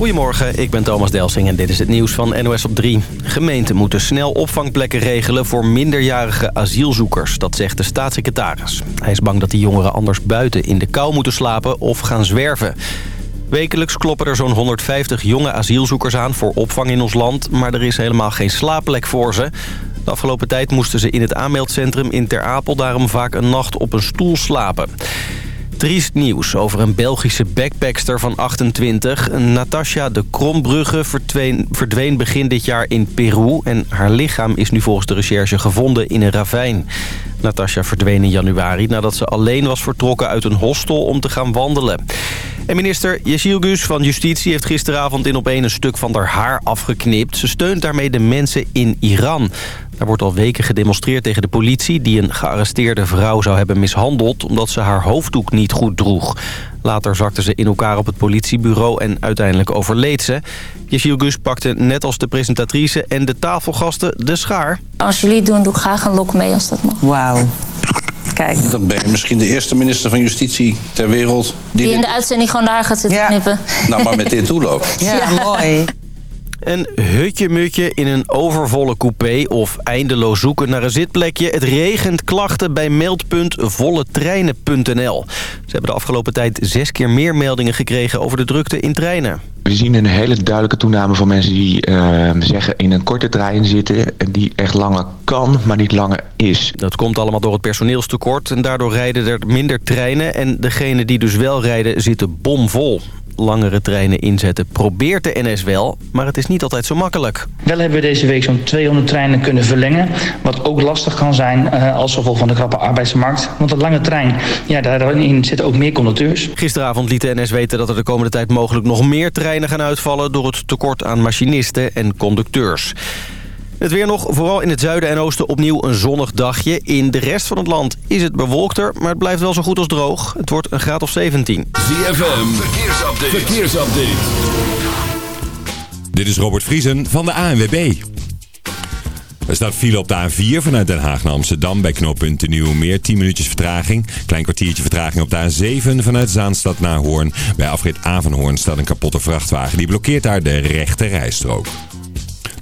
Goedemorgen, ik ben Thomas Delsing en dit is het nieuws van NOS op 3. Gemeenten moeten snel opvangplekken regelen voor minderjarige asielzoekers. Dat zegt de staatssecretaris. Hij is bang dat die jongeren anders buiten in de kou moeten slapen of gaan zwerven. Wekelijks kloppen er zo'n 150 jonge asielzoekers aan voor opvang in ons land... maar er is helemaal geen slaapplek voor ze. De afgelopen tijd moesten ze in het aanmeldcentrum in Ter Apel... daarom vaak een nacht op een stoel slapen. Triest nieuws over een Belgische backpackster van 28. Natasja de Krombrugge verdween, verdween begin dit jaar in Peru... en haar lichaam is nu volgens de recherche gevonden in een ravijn. Natasja verdween in januari nadat ze alleen was vertrokken uit een hostel om te gaan wandelen. En minister Gus van Justitie heeft gisteravond in op een stuk van haar haar afgeknipt. Ze steunt daarmee de mensen in Iran. Er wordt al weken gedemonstreerd tegen de politie... die een gearresteerde vrouw zou hebben mishandeld... omdat ze haar hoofddoek niet goed droeg. Later zakte ze in elkaar op het politiebureau en uiteindelijk overleed ze. Yeshil Gus pakte net als de presentatrice en de tafelgasten de schaar. Als jullie het doen, doe ik graag een lok mee als dat mag. Wauw. Kijk. Dan ben je misschien de eerste minister van Justitie ter wereld... Die, die in de uitzending gewoon daar gaat zitten knippen. Nou, maar met dit toeloop. Ja, ja. mooi. Een hutje-mutje in een overvolle coupé of eindeloos zoeken naar een zitplekje. Het regent klachten bij meldpunt volletreinen.nl. Ze hebben de afgelopen tijd zes keer meer meldingen gekregen over de drukte in treinen. We zien een hele duidelijke toename van mensen die uh, zeggen in een korte trein zitten... en die echt langer kan, maar niet langer is. Dat komt allemaal door het personeelstekort en daardoor rijden er minder treinen... en degenen die dus wel rijden zitten bomvol langere treinen inzetten probeert de NS wel, maar het is niet altijd zo makkelijk. Wel hebben we deze week zo'n 200 treinen kunnen verlengen, wat ook lastig kan zijn uh, als gevolg van de krappe arbeidsmarkt. Want een lange trein, ja, daarin zitten ook meer conducteurs. Gisteravond liet de NS weten dat er de komende tijd mogelijk nog meer treinen gaan uitvallen door het tekort aan machinisten en conducteurs. Het weer nog, vooral in het zuiden en oosten opnieuw een zonnig dagje. In de rest van het land is het bewolkter, maar het blijft wel zo goed als droog. Het wordt een graad of 17. ZFM, verkeersupdate. verkeersupdate. Dit is Robert Vriesen van de ANWB. Er staat file op de A4 vanuit Den Haag naar Amsterdam bij knooppunt Nieuwmeer. 10 minuutjes vertraging. Klein kwartiertje vertraging op de A7 vanuit Zaanstad naar Hoorn. Bij afrit Avanhoorn staat een kapotte vrachtwagen. Die blokkeert daar de rechte rijstrook.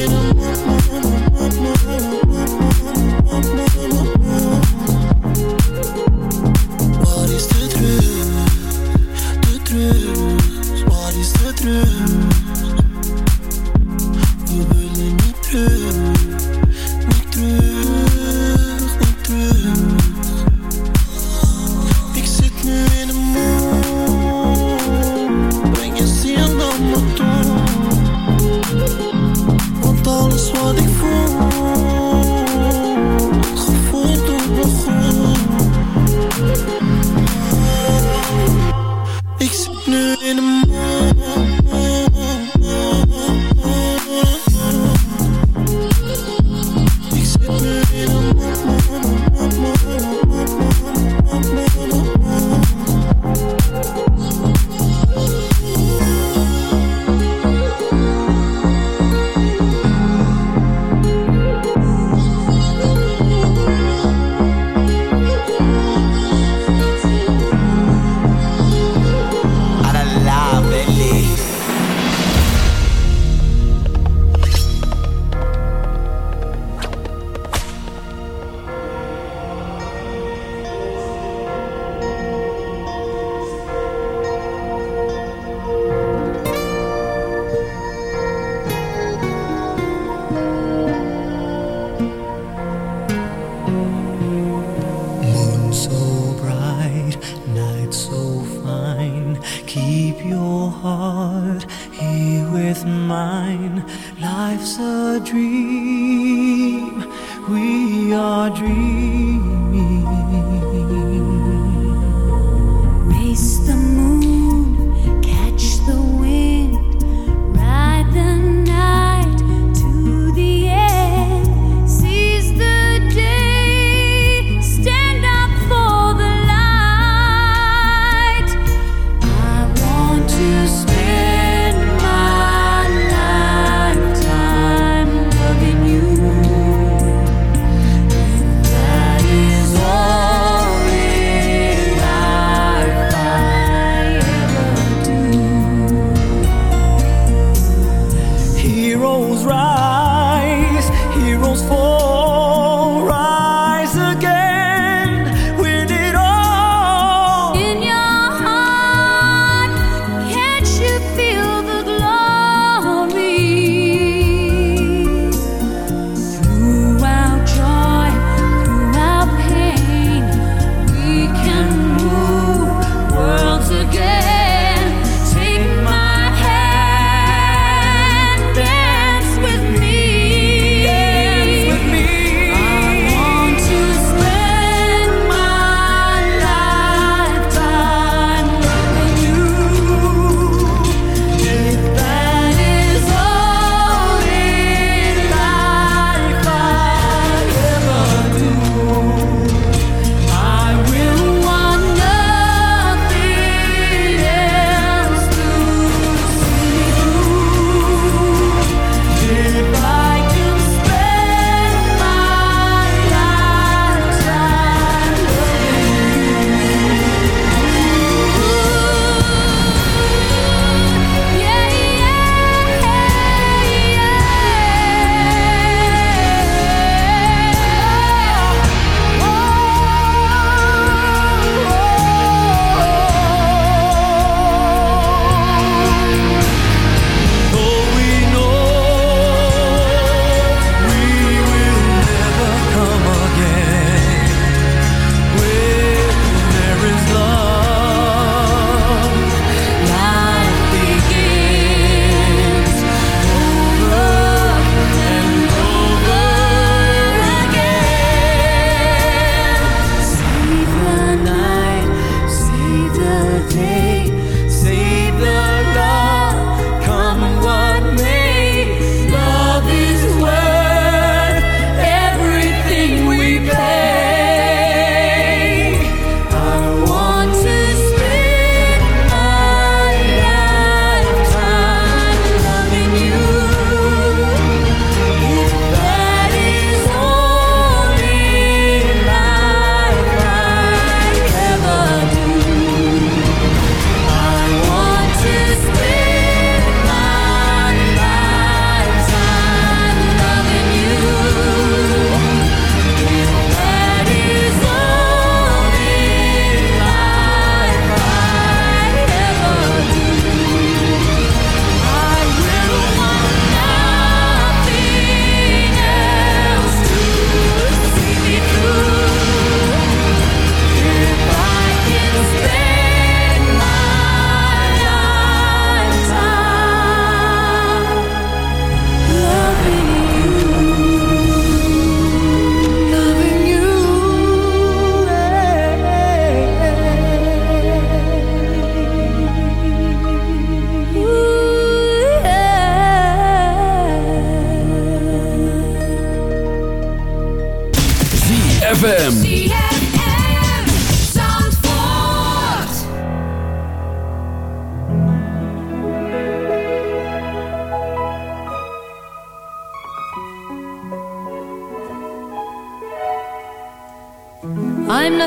in the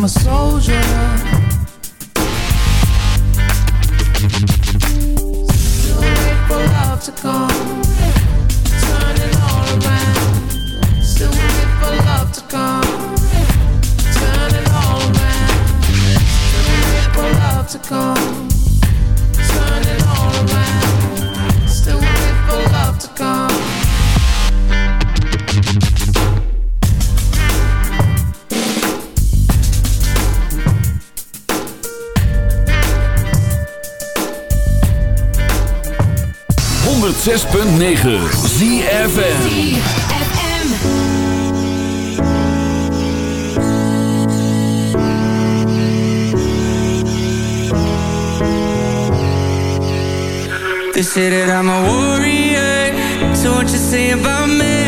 I'm a soldier. Still wait for love to come. All around. Still wait for love to come. All around. Still wait for love to come. 106.9 ZFM. They say that I'm a warrior, so what you say about me?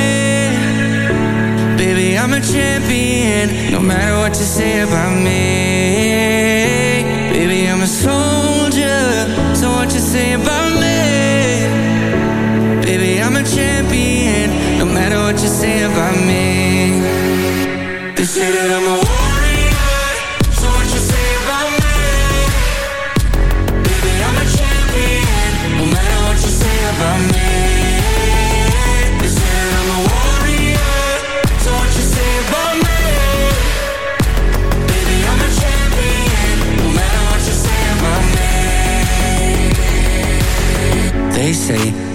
Baby, I'm a champion, no matter what you say about me. Baby, I'm a soldier, so what you say about me? Champion, no matter what you say about me. They say that I'm a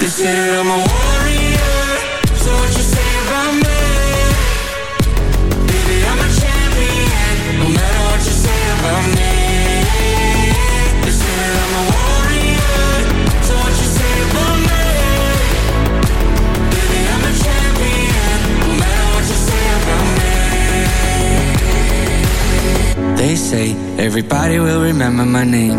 They say that I'm a warrior, so what you say about me? Baby, I'm a champion, no matter what you say about me. They say I'm a warrior, so what you say about me? Baby, I'm a champion, no matter what you say about me. They say everybody will remember my name.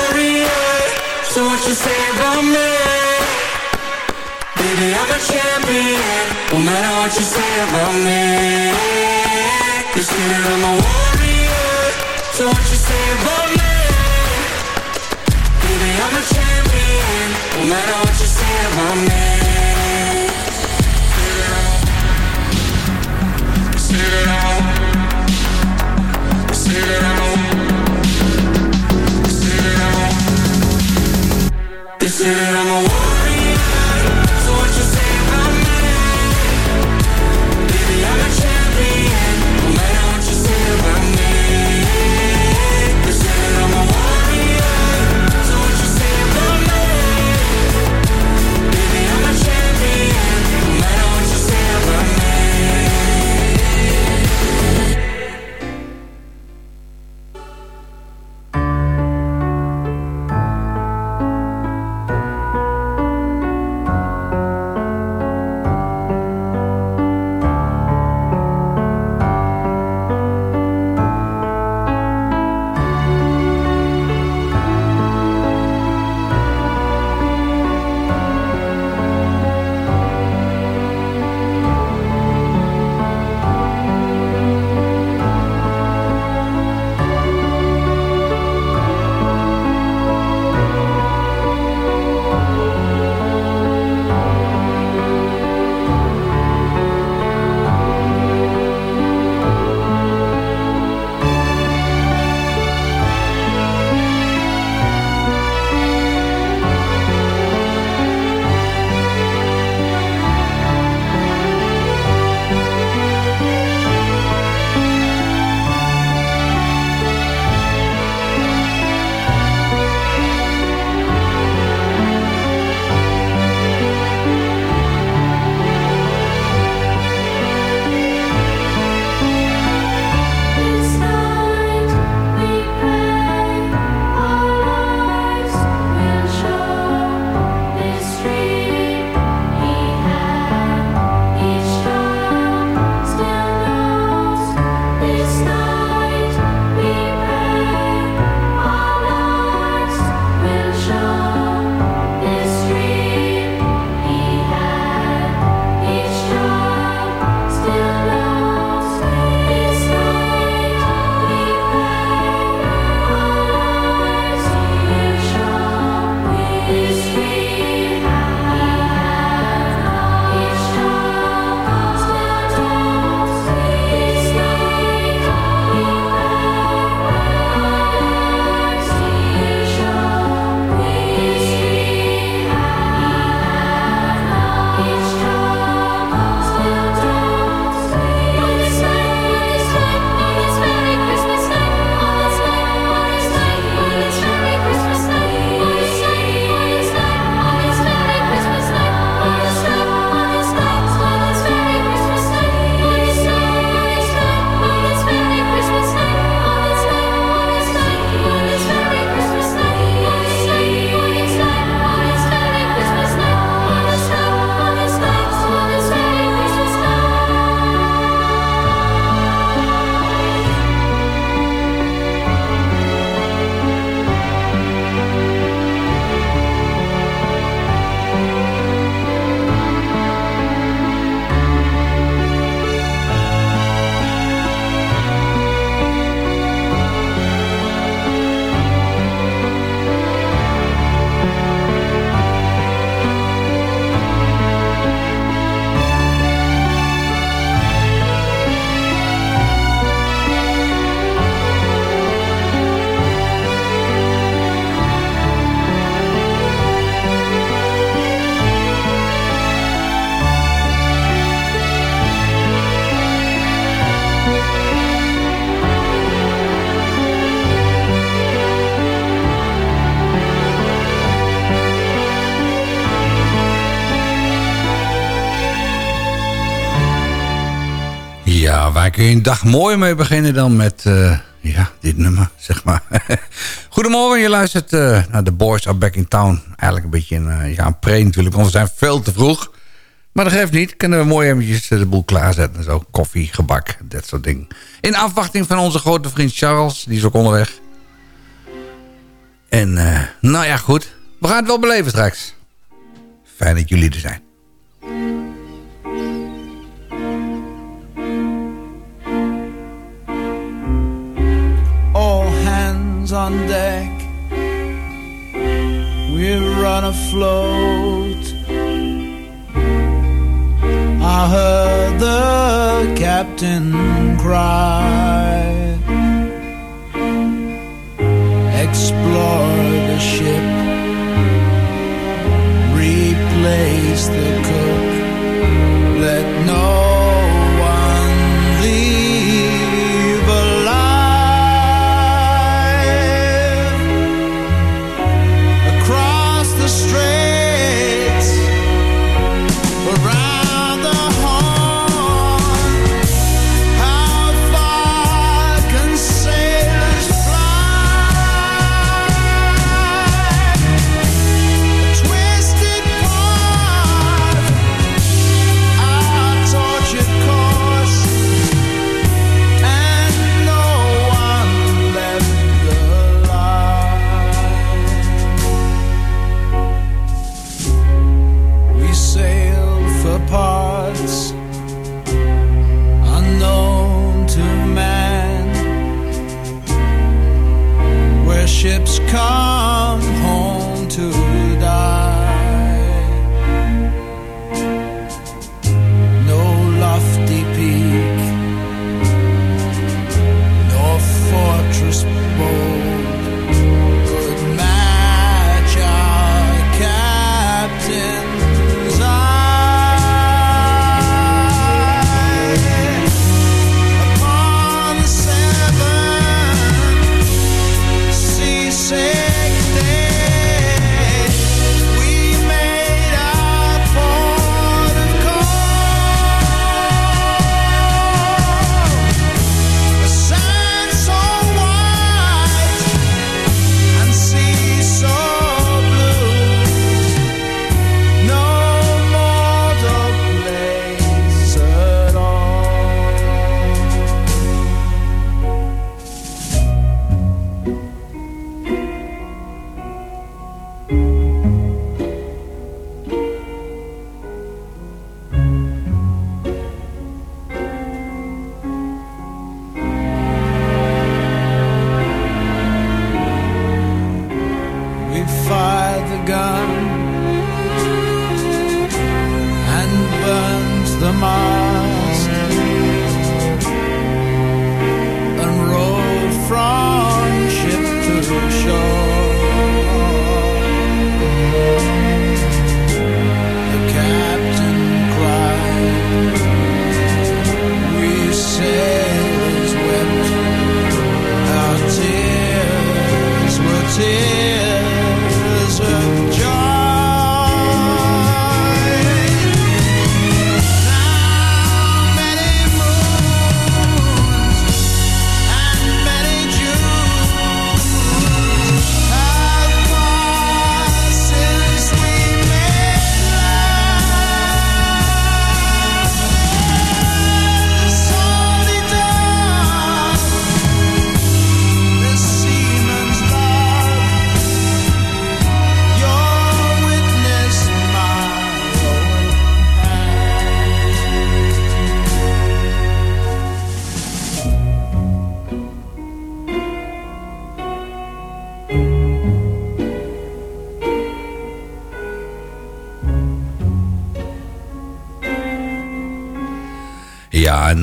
what you say about me? Baby, I'm a champion, no matter what you say about me. They say that I'm a warrior, so what you say about me? Baby, I'm a champion, no matter what you say about me. Waar kun je een dag mooi mee beginnen dan met eh, ja, dit nummer, zeg maar. Goedemorgen, je luistert eh, naar The Boys Are Back in Town. Eigenlijk een beetje een, eh, ja, een pre natuurlijk, want we zijn veel te vroeg. Maar dat geeft niet, kunnen we mooi eventjes de boel klaarzetten. en Zo, koffie, gebak, dat soort dingen. In afwachting van onze grote vriend Charles, die is ook onderweg. En nou ja, goed. We gaan het wel beleven straks. Fijn dat jullie er zijn. Hands on deck. We're run afloat. I heard the captain cry. Explore the ship. Replace the cook.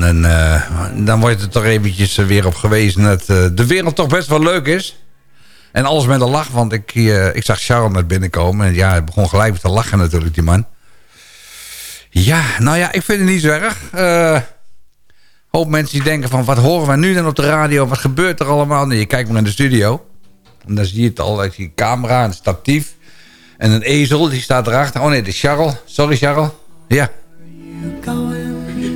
En dan, eh, dan wordt er toch eventjes eh, weer op gewezen dat eh, de wereld toch best wel leuk is. En alles met een lach, want ik, ik zag Charles net binnenkomen. En ja, hij begon gelijk te lachen natuurlijk, die man. Ja, nou ja, ik vind het niet zo erg. Eh hoop mensen die denken van, wat horen we nu dan op de radio? Wat gebeurt er allemaal? Nee, je kijkt maar in de studio. En dan zie je het al, een camera, een statief. En een ezel, die staat erachter. Oh nee, de Charles. Sorry, Charles. Ja.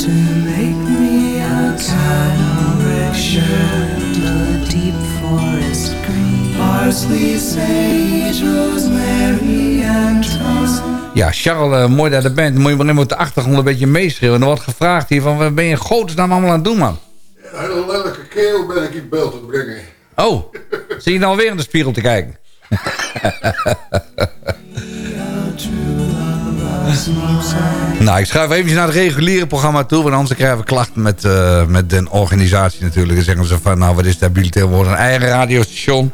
To make me a direction to deep forest green. Parsley, sage, rosemary, and thyme. Ja, Charles, eh, mooi dat de band. Moet je maar even op de achtergrond een beetje meeschreeuwen. Er wordt gevraagd hier van, wat ben je in godesnaam allemaal aan het doen, man? Een hele lelijke keel ben ik in beeld te brengen. Oh, zie je nou weer in de spiegel te kijken? nou, ik schuif even naar het reguliere programma toe. Want anders krijgen we klachten met, eh, met de organisatie natuurlijk. Dan zeggen ze van, nou wat is dat jullie worden? Een eigen radiostation.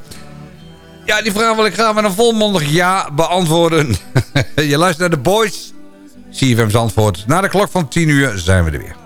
Ja, die vraag wil ik graag met een volmondig ja beantwoorden. Je luistert naar de Boys. CFM's antwoord. Na de klok van 10 uur zijn we er weer.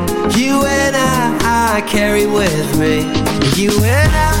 You and I, I carry with me. You and I.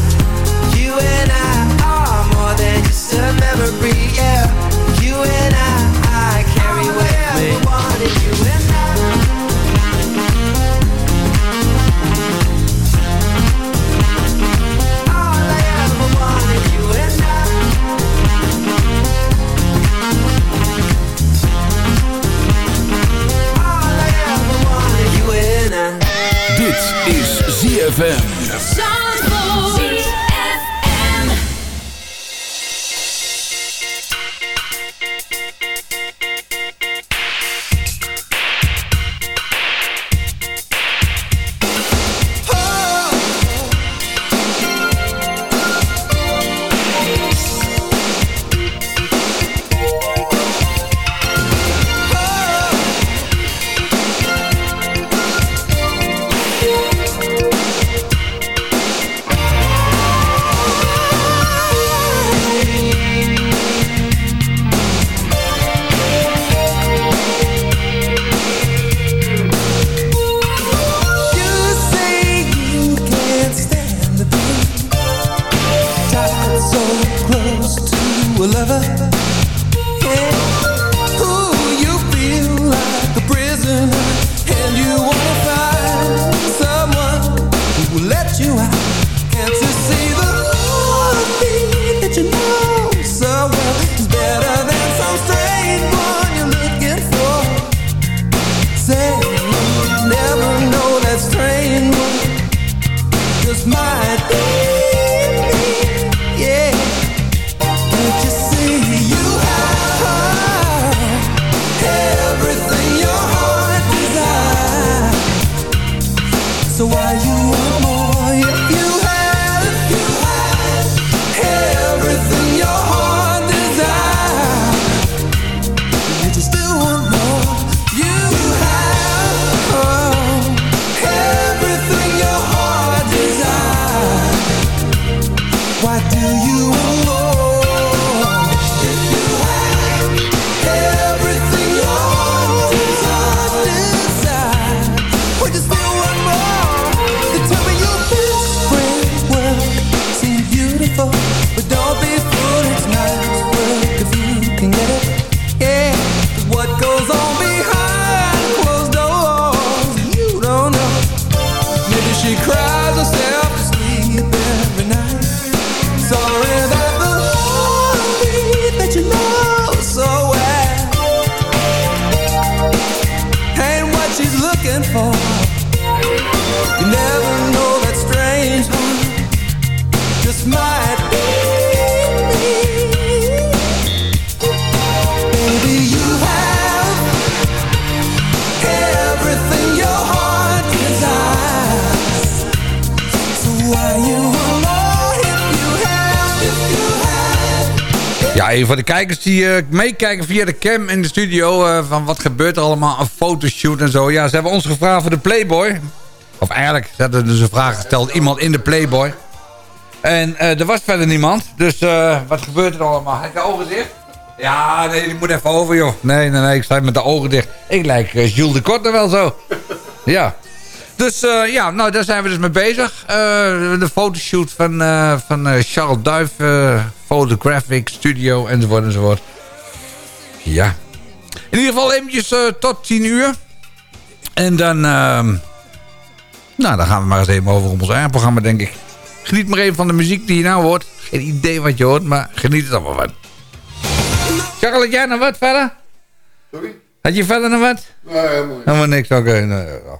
Kijkers die eh, meekijken via de cam in de studio... eh, van wat gebeurt er allemaal, een fotoshoot en zo. Ja, ze hebben ons gevraagd voor de Playboy. Of eigenlijk, ze hadden dus een vraag gesteld. Iemand in de Playboy. En eh, er was verder niemand. Dus wat gebeurt er allemaal? Heb je ogen dicht? Ja, nee, die moet even over, joh. Nee, nee, nee, ik sta met de ogen dicht. Ik lijk Jules de Korte wel zo. ja. Dus eh, ja, nou, daar zijn we dus mee bezig. Eh, de fotoshoot van, eh, van Charles Duif, Photographic Studio, enzovoort, enzovoort. Ja. In ieder geval eventjes tot 10 uur. En dan, ehm, nou, dan gaan we maar eens even over ons eigen programma, denk ik. Geniet maar even van de muziek die je nou hoort. Geen idee wat je hoort, maar geniet er allemaal van. Charles, had jij nog wat verder? Sorry? Had je verder nog wat? Nee, helemaal niet. Helemaal niks, oké. nee, ja.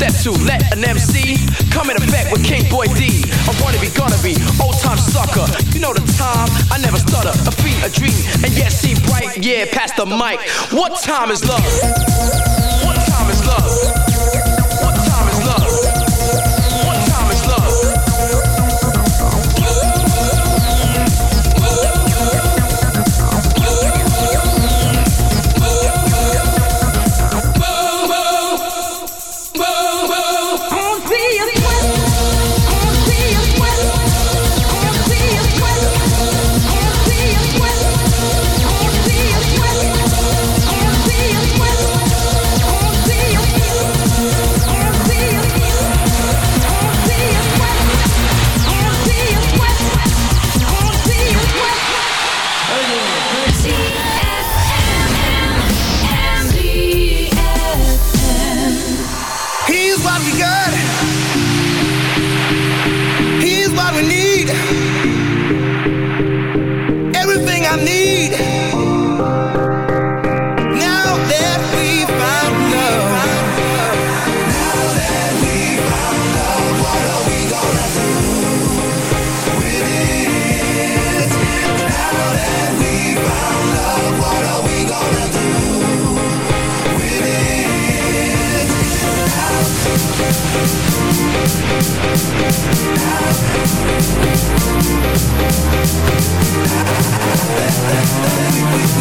Step to let an MC come in effect with King Boy D. I wanna be gonna be old time sucker. You know the time, I never stutter. A beat, a dream, and yet seem bright. Yeah, past the mic. What time is love?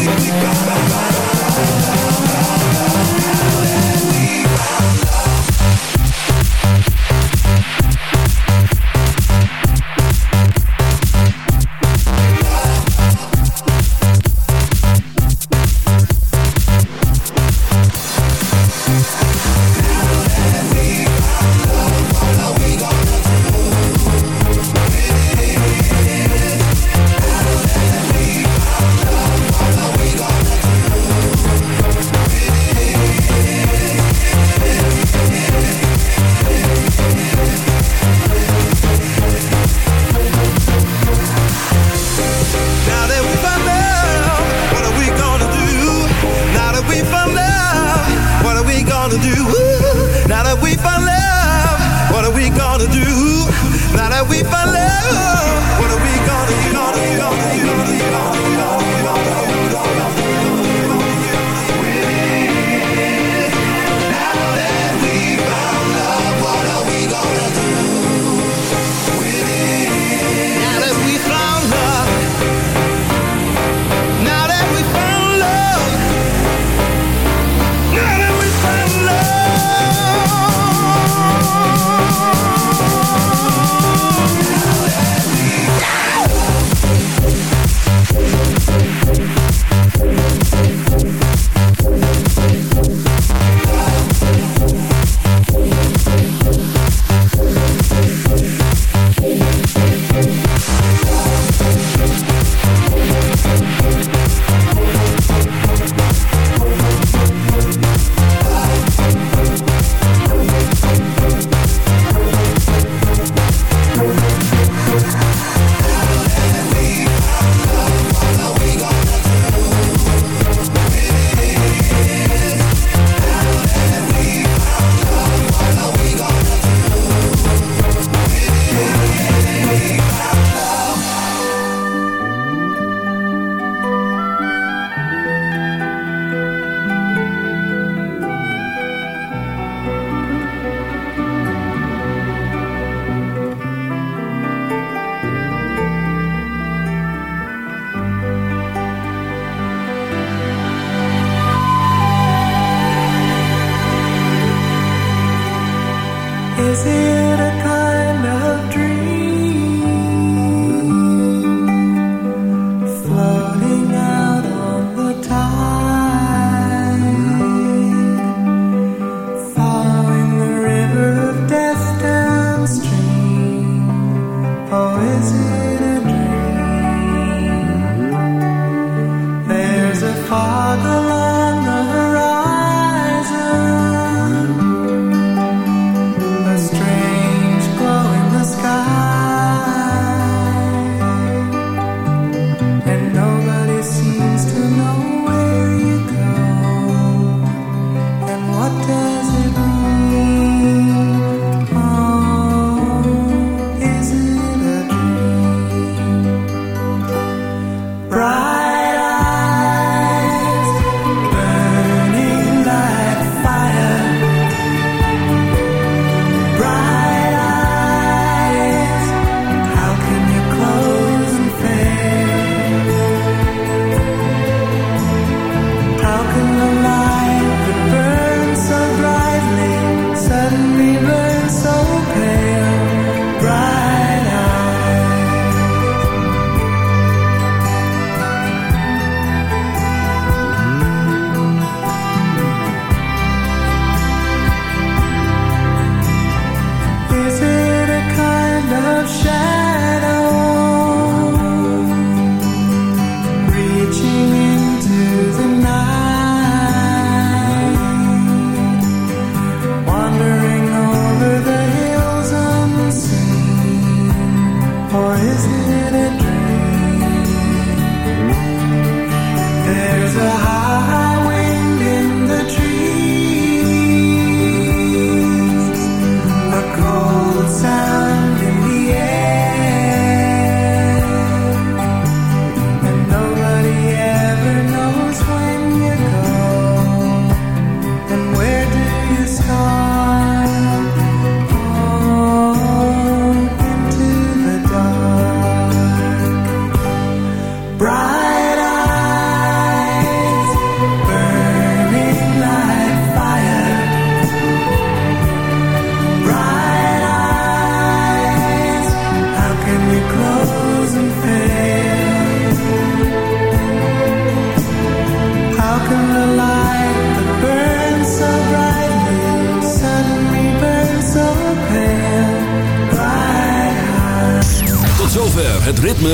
Ba-ba-ba-ba-ba